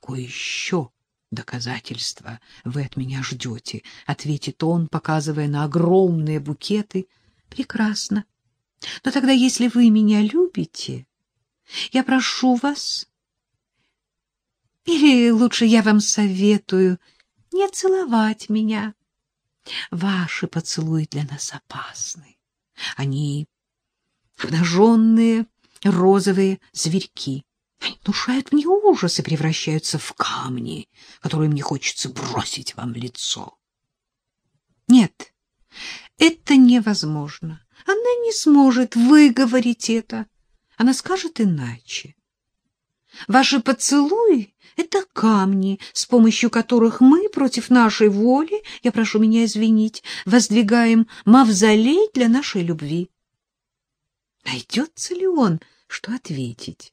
Какое еще доказательство вы от меня ждете? — ответит он, показывая на огромные букеты. — Прекрасно. Но тогда, если вы меня любите, я прошу вас... Или лучше я вам советую не целовать меня. Ваши поцелуи для нас опасны. Они обнаженные розовые зверьки. Они внушают мне ужас и превращаются в камни, которые мне хочется бросить вам лицо. Нет, это невозможно. Она не сможет выговорить это. Она скажет иначе. Ваши поцелуи — это камни, с помощью которых мы против нашей воли, я прошу меня извинить, воздвигаем мавзолей для нашей любви. Найдется ли он, что ответить?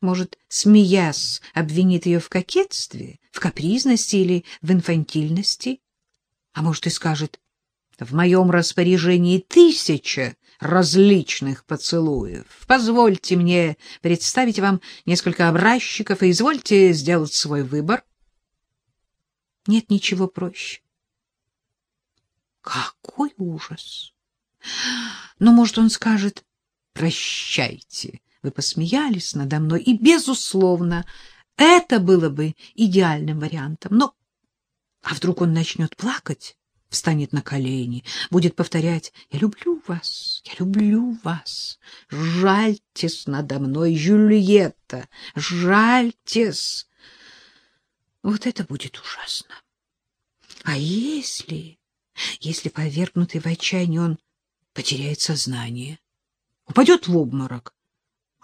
Может, смеясь, обвинит ее в кокетстве, в капризности или в инфантильности? А может, и скажет, в моем распоряжении тысяча различных поцелуев. Позвольте мне представить вам несколько образчиков и извольте сделать свой выбор. Нет ничего проще. Какой ужас! Но, может, он скажет, прощайте, вы посмеялись надо мной, и, безусловно, это было бы идеальным вариантом. Но а вдруг он начнет плакать, встанет на колени, будет повторять «Я люблю вас, я люблю вас, жальтесь надо мной, Жюльетта, жальтесь». Вот это будет ужасно. А если, если повергнутый в отчаяние он потеряет сознание, упадет в обморок,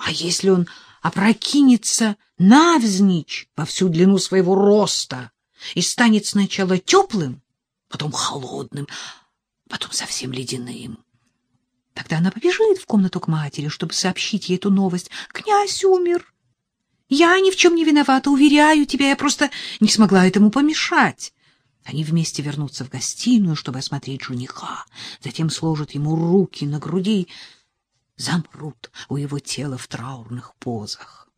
а если он опрокинется навзничь во всю длину своего роста и станет сначала теплым, потом холодным, потом совсем ледяным? Тогда она побежит в комнату к матери, чтобы сообщить ей эту новость. Князь умер. Я ни в чем не виновата, уверяю тебя, я просто не смогла этому помешать. Они вместе вернутся в гостиную, чтобы осмотреть жениха, затем сложат ему руки на груди замрут у его тела в траурных позах.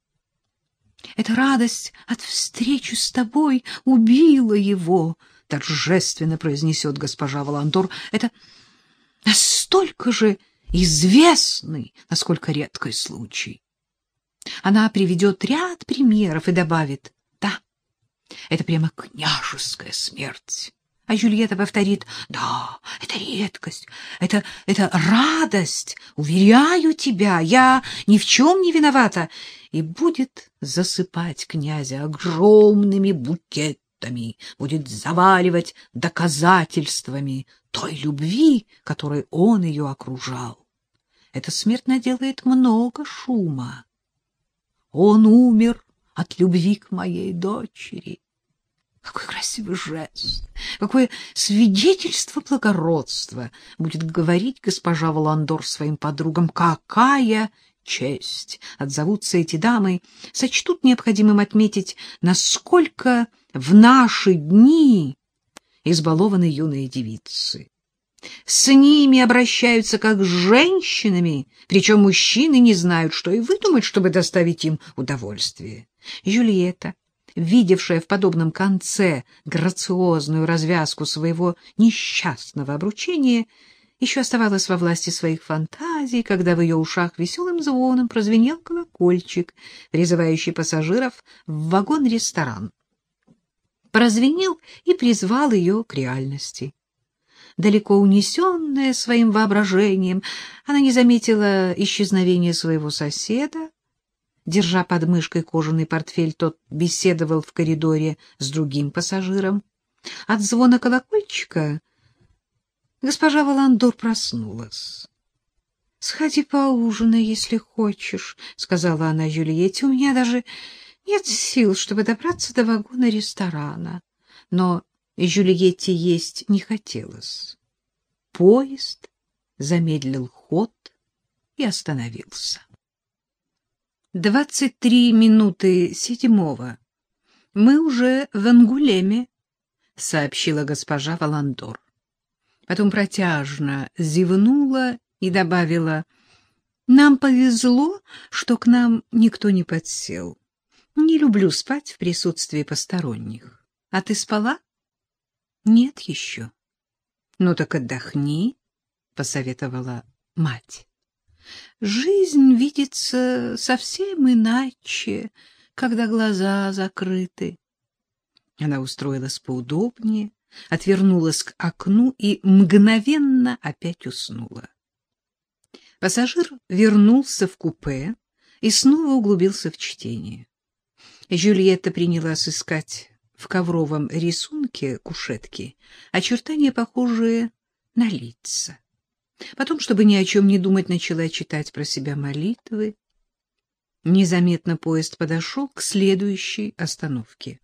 Эта радость от встречи с тобой убила его, торжественно произнесет госпожа Валандор. Это настолько же известный, насколько редкий случай. Она приведет ряд примеров и добавит, да, это прямо княжеская смерть. А Жюльетта повторит, да, это редкость, это, это радость, уверяю тебя, я ни в чем не виновата, и будет засыпать князя огромными букетами, будет заваливать доказательствами той любви, которой он ее окружал. Эта смерть наделает много шума. Он умер от любви к моей дочери. Какой красивый жест, какое свидетельство благородства, будет говорить госпожа Воландор своим подругам. Какая честь! Отзовутся эти дамы, сочтут необходимым отметить, насколько в наши дни избалованы юные девицы. С ними обращаются как с женщинами, причем мужчины не знают, что и выдумать, чтобы доставить им удовольствие. Юлиета видевшая в подобном конце грациозную развязку своего несчастного обручения, еще оставалась во власти своих фантазий, когда в ее ушах веселым звоном прозвенел колокольчик, призывающий пассажиров в вагон-ресторан. Прозвенел и призвал ее к реальности. Далеко унесенная своим воображением, она не заметила исчезновения своего соседа, Держа под мышкой кожаный портфель, тот беседовал в коридоре с другим пассажиром. От звона колокольчика госпожа Валандор проснулась. — Сходи поужинай, если хочешь, — сказала она Юлиете. — У меня даже нет сил, чтобы добраться до вагона ресторана. Но Жюльетте есть не хотелось. Поезд замедлил ход и остановился. Двадцать три минуты седьмого. Мы уже в Ангулеме, — сообщила госпожа Валандор. Потом протяжно зевнула и добавила, — Нам повезло, что к нам никто не подсел. Не люблю спать в присутствии посторонних. А ты спала? Нет еще. Ну так отдохни, посоветовала мать. Жизнь видится совсем иначе, когда глаза закрыты. Она устроилась поудобнее, отвернулась к окну и мгновенно опять уснула. Пассажир вернулся в купе и снова углубился в чтение. Жюльетта принялась искать в ковровом рисунке кушетки очертания, похожие на лица. Потом, чтобы ни о чем не думать, начала читать про себя молитвы. Незаметно поезд подошел к следующей остановке.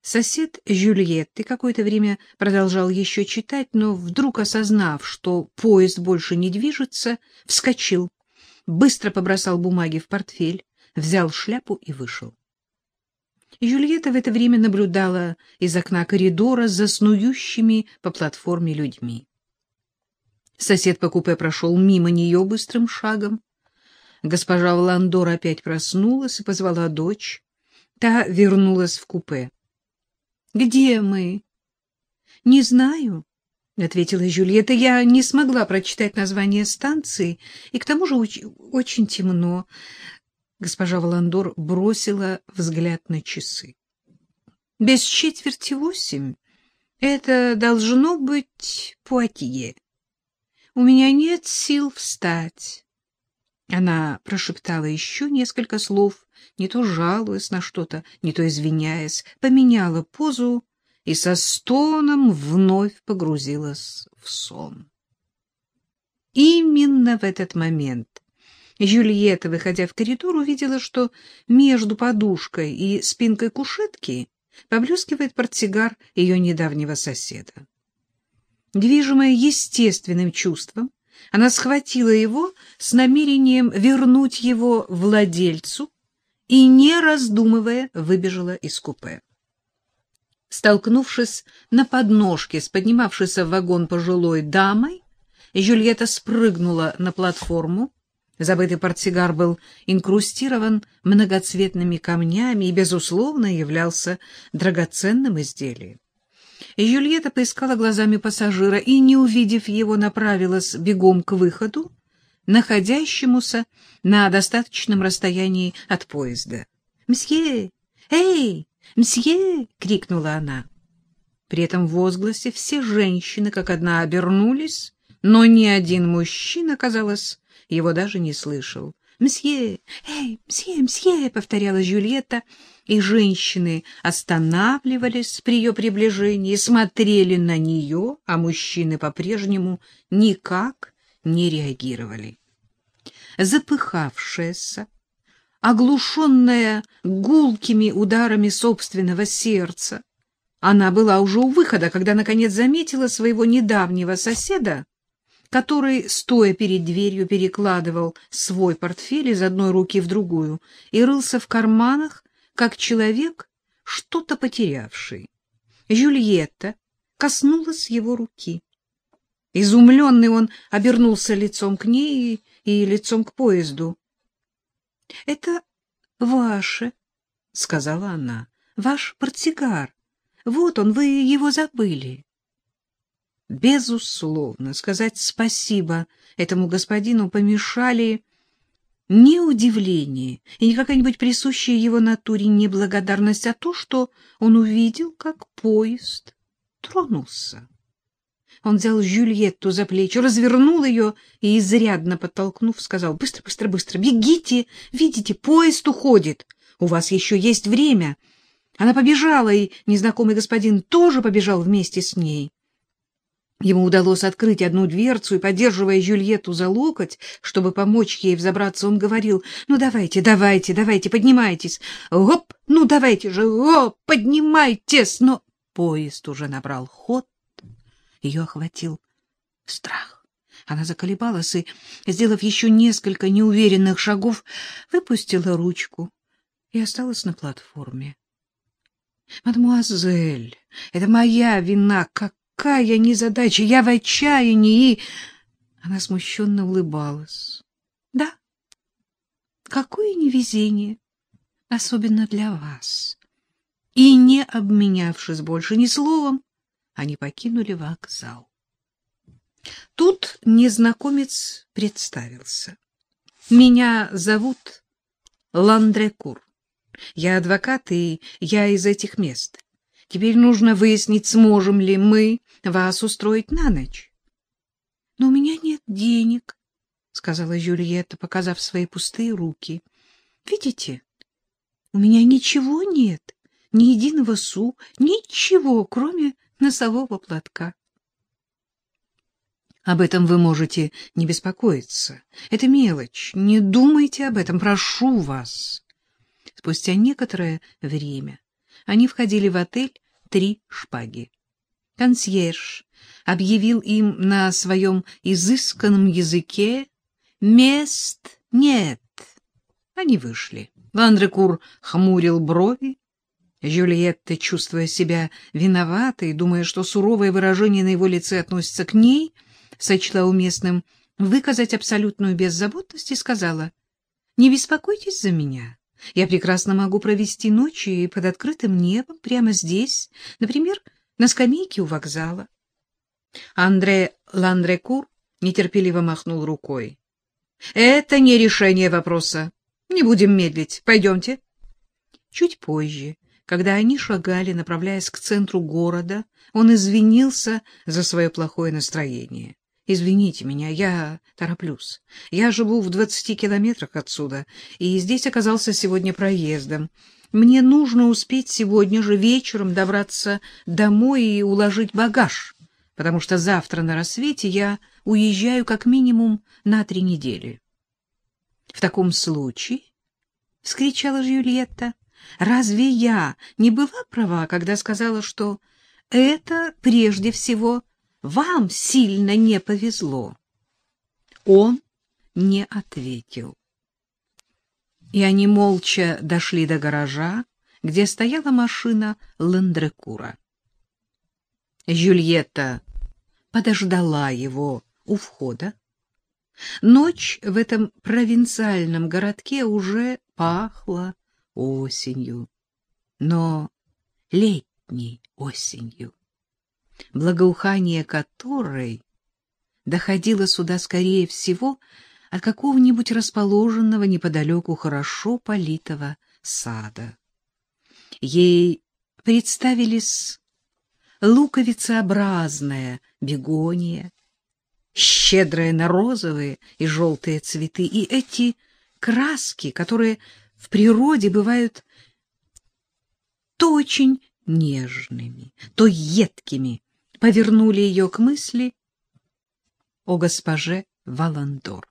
Сосед Жюльетты какое-то время продолжал еще читать, но вдруг, осознав, что поезд больше не движется, вскочил, быстро побросал бумаги в портфель, взял шляпу и вышел. Жюльетта в это время наблюдала из окна коридора за снующими по платформе людьми. Сосед по купе прошел мимо нее быстрым шагом. Госпожа Вландор опять проснулась и позвала дочь. Та вернулась в купе. — Где мы? — Не знаю, — ответила Жюльетта. — Я не смогла прочитать название станции, и к тому же очень, темно. Госпожа Валандор бросила взгляд на часы. — Без четверти восемь. Это должно быть Пуатье. У меня нет сил встать. Она прошептала еще несколько слов, не то жалуясь на что-то, не то извиняясь, поменяла позу и со стоном вновь погрузилась в сон. Именно в этот момент Жюльетта, выходя в коридор, увидела, что между подушкой и спинкой кушетки поблескивает портсигар ее недавнего соседа. Движимая естественным чувством, она схватила его с намерением вернуть его владельцу и, не раздумывая, выбежала из купе. Столкнувшись на подножке с поднимавшейся в вагон пожилой дамой, Жюльетта спрыгнула на платформу, Забытый портсигар был инкрустирован многоцветными камнями и, безусловно, являлся драгоценным изделием. Юльетта поискала глазами пассажира и, не увидев его, направилась бегом к выходу, находящемуся на достаточном расстоянии от поезда. «Мсье! Эй! Мсье!» — крикнула она. При этом возгласе все женщины как одна обернулись, но ни один мужчина, казалось, его даже не слышал. «Мсье! Эй, мсье, мсье!» — повторяла Жюльетта, и женщины останавливались при ее приближении, смотрели на нее, а мужчины по-прежнему никак не реагировали. Запыхавшаяся, оглушенная гулкими ударами собственного сердца, она была уже у выхода, когда, наконец, заметила своего недавнего соседа, который, стоя перед дверью, перекладывал свой портфель из одной руки в другую и рылся в карманах, как человек, что-то потерявший. Жюльетта коснулась его руки. Изумленный он обернулся лицом к ней и, лицом к поезду. — Это ваше, — сказала она, — ваш портсигар. Вот он, вы его забыли. Безусловно, сказать спасибо этому господину помешали не удивление и не какая-нибудь присущая его натуре неблагодарность, а то, что он увидел, как поезд тронулся. Он взял Жюльетту за плечи, развернул ее и, изрядно подтолкнув, сказал, «Быстро, быстро, быстро, бегите! Видите, поезд уходит! У вас еще есть время!» Она побежала, и незнакомый господин тоже побежал вместе с ней. Ему удалось открыть одну дверцу, и, поддерживая Жюльетту за локоть, чтобы помочь ей взобраться, он говорил, «Ну, давайте, давайте, давайте, поднимайтесь! Оп! Ну, давайте же! Оп! Поднимайтесь!» Но поезд уже набрал ход. Ее охватил страх. Она заколебалась и, сделав еще несколько неуверенных шагов, выпустила ручку и осталась на платформе. «Мадемуазель, это моя вина, как какая незадача! Я в отчаянии!» И она смущенно улыбалась. «Да, какое невезение! особенно для вас. И, не обменявшись больше ни словом, они покинули вокзал. Тут незнакомец представился. Меня зовут Ландрекур. Я адвокат, и я из этих мест. Теперь нужно выяснить, сможем ли мы вас устроить на ночь. — Но у меня нет денег, — сказала Жюльетта, показав свои пустые руки. — Видите, у меня ничего нет, ни единого су, ничего, кроме носового платка. Об этом вы можете не беспокоиться. Это мелочь. Не думайте об этом, прошу вас. Спустя некоторое время они входили в отель «Три шпаги». Консьерж объявил им на своем изысканном языке «Мест нет». Они вышли. Ландрекур хмурил брови. Жюльетта, чувствуя себя виноватой, думая, что суровое выражение на его лице относится к ней, сочла уместным выказать абсолютную беззаботность и сказала, «Не беспокойтесь за меня. Я прекрасно могу провести ночи под открытым небом, прямо здесь, например, на скамейке у вокзала. Андре Ландрекур нетерпеливо махнул рукой. — Это не решение вопроса. Не будем медлить. Пойдемте. Чуть позже, когда они шагали, направляясь к центру города, он извинился за свое плохое настроение. Извините меня, я тороплюсь. Я живу в двадцати километрах отсюда, и здесь оказался сегодня проездом. Мне нужно успеть сегодня же вечером добраться домой и уложить багаж, потому что завтра на рассвете я уезжаю как минимум на три недели. — В таком случае, — вскричала Жюльетта, — разве я не была права, когда сказала, что это прежде всего вам сильно не повезло. Он не ответил. И они молча дошли до гаража, где стояла машина Ландрекура. Жюльетта подождала его у входа. Ночь в этом провинциальном городке уже пахла осенью, но летней осенью благоухание которой доходило сюда, скорее всего, от какого-нибудь расположенного неподалеку хорошо политого сада. Ей представились луковицеобразная бегония, щедрая на розовые и желтые цветы, и эти краски, которые в природе бывают то очень нежными, то едкими, повернули ее к мысли о госпоже Валандор.